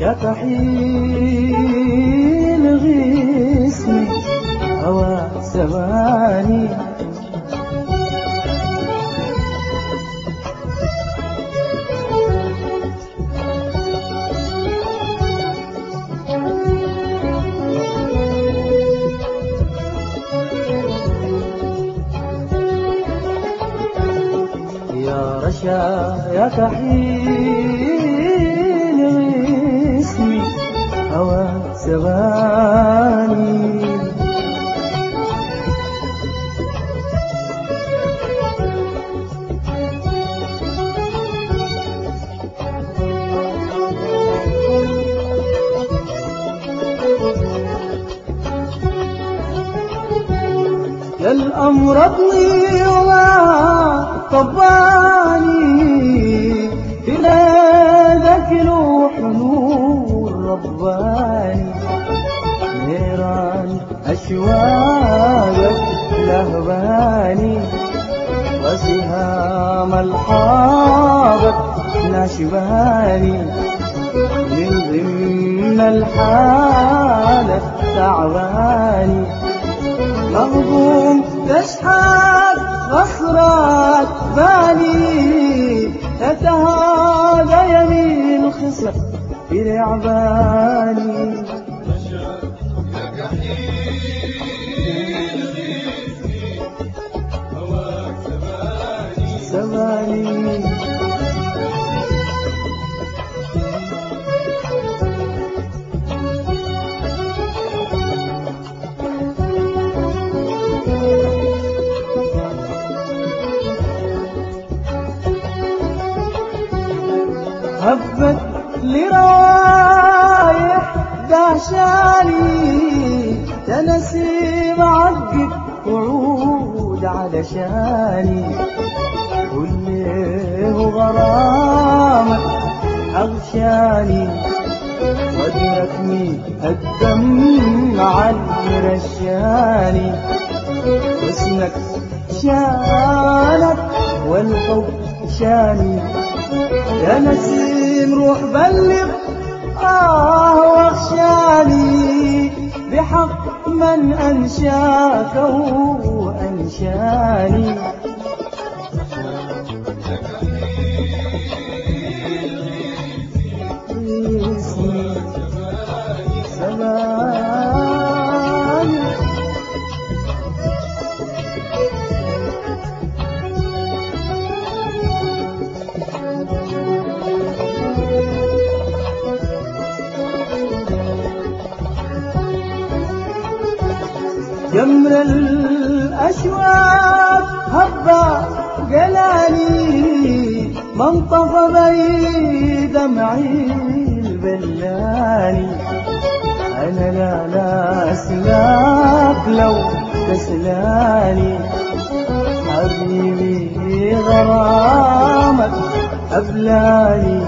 يا كحيل غيسني هوى سماني يا رشا يا كحيل يا الأمر وما طباني. وسهام الحارق ناشباني من ضمن الحالة تعباني مهضوم تشحت غصرات بالي تتهادى يمين الخصر برعباني هبت لروايح دهشاني تنسيم عقد وعود علشاني كله غرامك أغشاني. ودركني الدمع الرشاني. حسنك شانك والحب شاني. يا نسيم روح بلغ. آه واخشاني بحق من أنشاك وأنشاني. جمر الأشواق هبا جلالي منطف بي دمعي البلاني أنا لا لا أسلاك لو تسلاني حبيبي غرامك أبلاني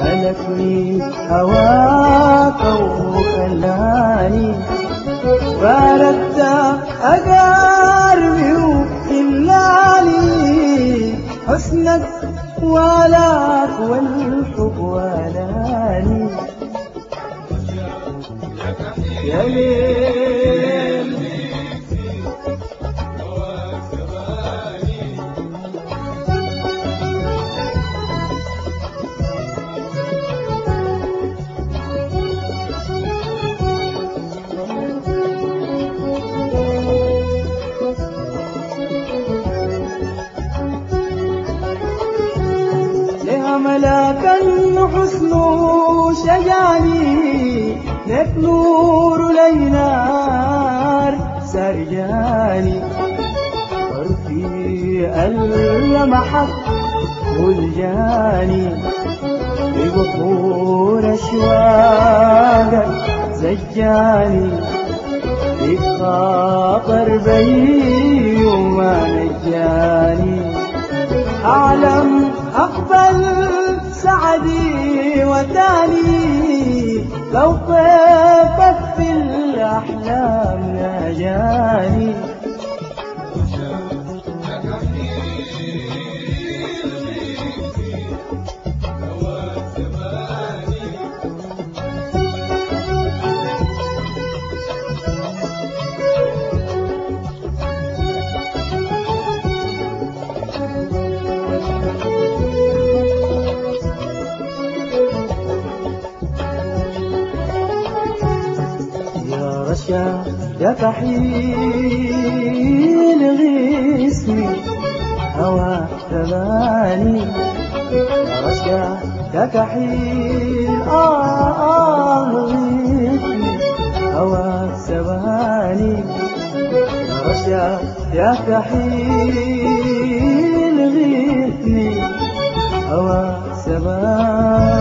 ملكني هواك وخلاني. فردت أقاربي وخلاني حسنك ولاك والحب ولاني يا ليل حسن شجاني لك نور لينار سرجاني طرفي اللمحت والجاني ببخور أشواقك زجاني. بخاطر بي وما نجاني. أعلم أقبل سعدي وتاني لو طيفك في الأحلام ناجاني رشا يا كحيل غيسني هوى ثماني يا رشا يا كحيل آه آه غيسني هوى ثماني يا رشا يا كحيل غيثني هوى سباني